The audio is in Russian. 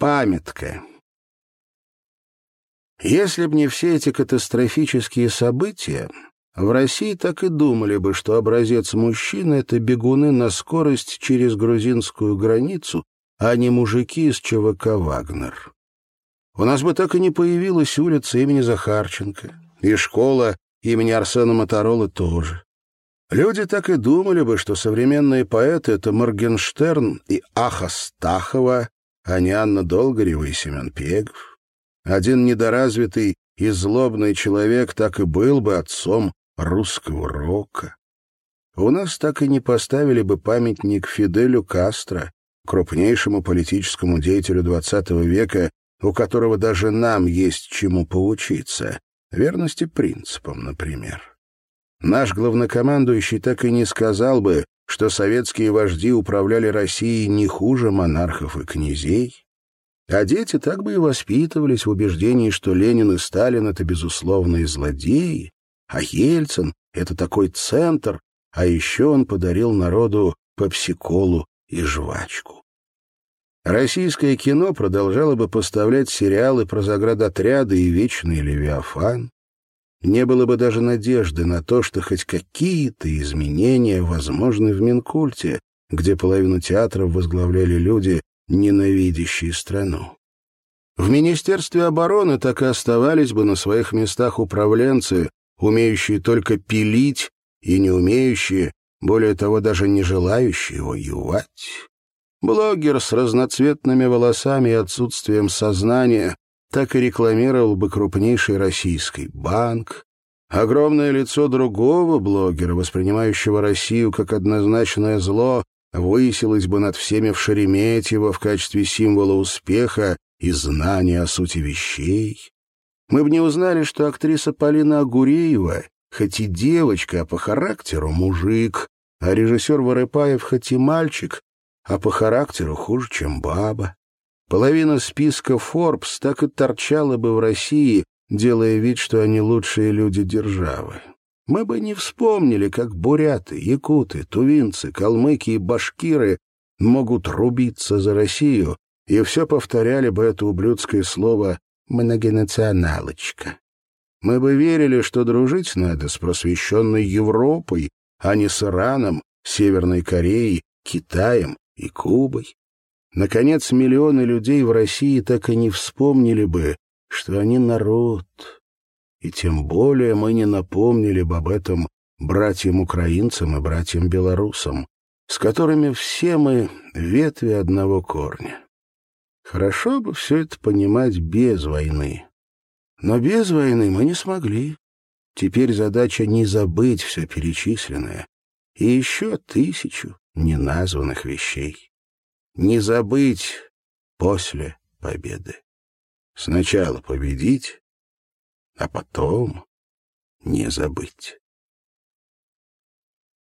Памятка. Если б не все эти катастрофические события, в России так и думали бы, что образец мужчины — это бегуны на скорость через грузинскую границу, а не мужики из ЧВК «Вагнер». У нас бы так и не появилась улица имени Захарченко, и школа имени Арсена Моторолы тоже. Люди так и думали бы, что современные поэты — это Моргенштерн и Аха Стахова, а не Анна Долгорева и Семен Пегов. Один недоразвитый и злобный человек так и был бы отцом русского рока. У нас так и не поставили бы памятник Фиделю Кастро, крупнейшему политическому деятелю XX века, у которого даже нам есть чему поучиться, верности принципам, например. Наш главнокомандующий так и не сказал бы, что советские вожди управляли Россией не хуже монархов и князей, а дети так бы и воспитывались в убеждении, что Ленин и Сталин — это безусловные злодеи, а Ельцин — это такой центр, а еще он подарил народу попсиколу и жвачку. Российское кино продолжало бы поставлять сериалы про заградотряды и вечный Левиафан. Не было бы даже надежды на то, что хоть какие-то изменения возможны в Минкульте, где половину театров возглавляли люди, ненавидящие страну. В Министерстве обороны так и оставались бы на своих местах управленцы, умеющие только пилить и не умеющие, более того, даже не желающие воевать. Блогер с разноцветными волосами и отсутствием сознания так и рекламировал бы крупнейший российский банк, Огромное лицо другого блогера, воспринимающего Россию как однозначное зло, высилась бы над всеми в Шереметьево в качестве символа успеха и знания о сути вещей. Мы бы не узнали, что актриса Полина Агуреева, хоть и девочка, а по характеру мужик, а режиссер Воропаев хоть и мальчик, а по характеру хуже, чем баба. Половина списка Forbes так и торчала бы в России, делая вид, что они лучшие люди державы мы бы не вспомнили, как буряты, якуты, тувинцы, калмыки и башкиры могут рубиться за Россию, и все повторяли бы это ублюдское слово «многонационалочка». Мы бы верили, что дружить надо с просвещенной Европой, а не с Ираном, Северной Кореей, Китаем и Кубой. Наконец, миллионы людей в России так и не вспомнили бы, что они народ, и тем более мы не напомнили бы об этом братьям-украинцам и братьям-белорусам, с которыми все мы ветви одного корня. Хорошо бы все это понимать без войны. Но без войны мы не смогли. Теперь задача не забыть все перечисленное и еще тысячу неназванных вещей. Не забыть после победы. Сначала победить, а потом не забыть.